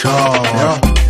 Shaw. Yeah.